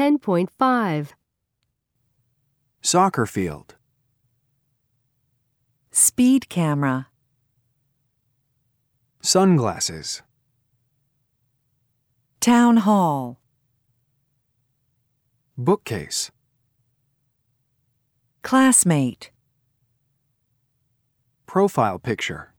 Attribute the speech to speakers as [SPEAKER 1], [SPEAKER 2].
[SPEAKER 1] 10.5.
[SPEAKER 2] Soccer field.
[SPEAKER 3] Speed camera.
[SPEAKER 2] Sunglasses.
[SPEAKER 3] Town hall.
[SPEAKER 2] Bookcase.
[SPEAKER 3] Classmate.
[SPEAKER 2] Profile picture.